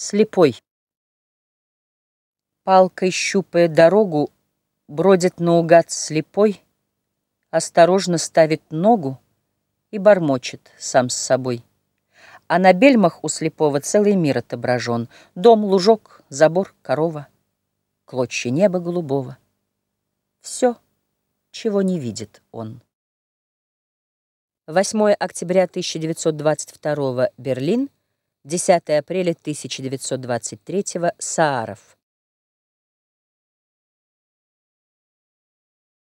Слепой. Палкой щупая дорогу, Бродит наугад слепой, Осторожно ставит ногу И бормочет сам с собой. А на бельмах у слепого Целый мир отображен: Дом, лужок, забор, корова, Клочья неба голубого. Все, чего не видит он. 8 октября 1922 Берлин. 10 апреля 1923 Сааров.